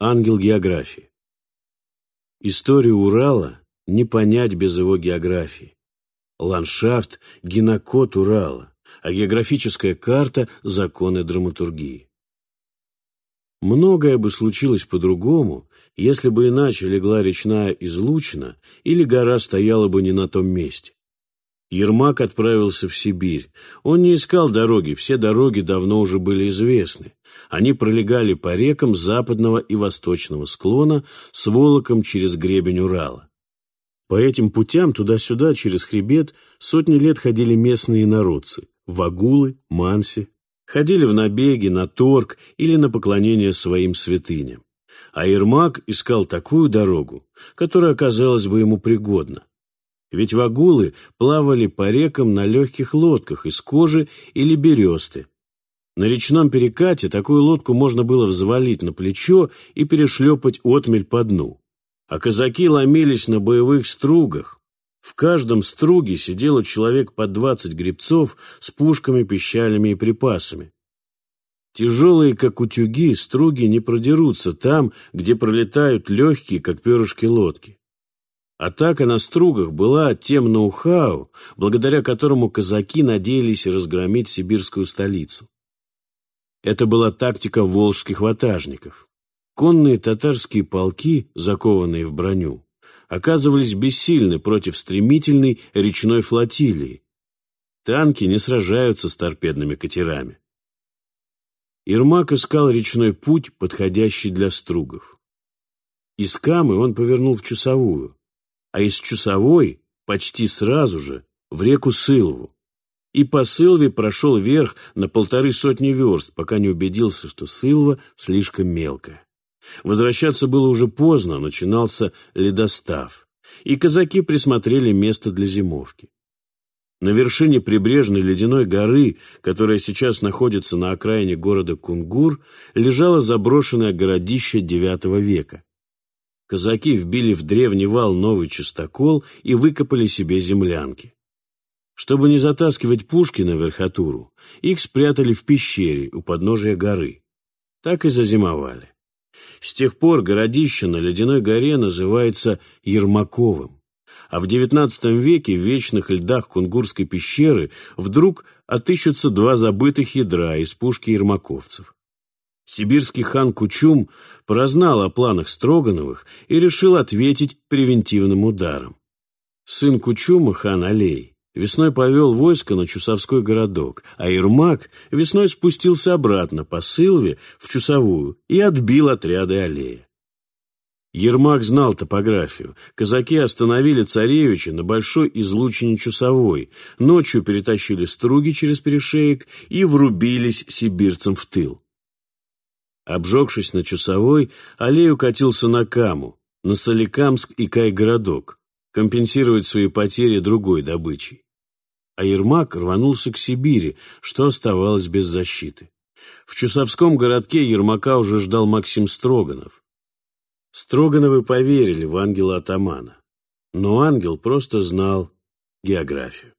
Ангел географии. Историю Урала не понять без его географии. Ландшафт – генокод Урала, а географическая карта – законы драматургии. Многое бы случилось по-другому, если бы иначе легла речная излучина или гора стояла бы не на том месте. Ермак отправился в Сибирь. Он не искал дороги, все дороги давно уже были известны. Они пролегали по рекам западного и восточного склона с волоком через гребень Урала. По этим путям туда-сюда через хребет сотни лет ходили местные народцы – вагулы, манси. Ходили в набеги, на торг или на поклонение своим святыням. А Ермак искал такую дорогу, которая оказалась бы ему пригодна. Ведь вагулы плавали по рекам на легких лодках из кожи или бересты. На речном перекате такую лодку можно было взвалить на плечо и перешлепать отмель по дну. А казаки ломились на боевых стругах. В каждом струге сидело человек по двадцать гребцов с пушками, пищалями и припасами. Тяжелые, как утюги, струги не продерутся там, где пролетают легкие, как перышки лодки. Атака на стругах была тем ноу-хау, благодаря которому казаки надеялись разгромить сибирскую столицу. Это была тактика волжских ватажников. Конные татарские полки, закованные в броню, оказывались бессильны против стремительной речной флотилии. Танки не сражаются с торпедными катерами. Ермак искал речной путь, подходящий для стругов. Из Камы он повернул в Чусовую, а из Чусовой почти сразу же в реку Сылву. И по Сылве прошел вверх на полторы сотни верст, пока не убедился, что Сылва слишком мелкая. Возвращаться было уже поздно, начинался ледостав, и казаки присмотрели место для зимовки. На вершине прибрежной ледяной горы, которая сейчас находится на окраине города Кунгур, лежало заброшенное городище IX века. Казаки вбили в древний вал новый частокол и выкопали себе землянки. Чтобы не затаскивать пушки на верхотуру, их спрятали в пещере у подножия горы. Так и зазимовали. С тех пор городище на Ледяной горе называется Ермаковым. А в XIX веке в вечных льдах Кунгурской пещеры вдруг отыщутся два забытых ядра из пушки ермаковцев. Сибирский хан Кучум прознал о планах Строгановых и решил ответить превентивным ударом. Сын Кучума, хан Алей, весной повел войско на Чусовской городок, а Ермак весной спустился обратно по Сылве в Чусовую и отбил отряды Алея. Ермак знал топографию. Казаки остановили царевича на большой излучине Чусовой, ночью перетащили струги через перешеек и врубились сибирцам в тыл. Обжегшись на Чусовой, Алей укатился на Каму, на Соликамск и Кайгородок, компенсировать свои потери другой добычей. А Ермак рванулся к Сибири, что оставалось без защиты. В Чусовском городке Ермака уже ждал Максим Строганов. Строгановы поверили в ангела-атамана, но ангел просто знал географию.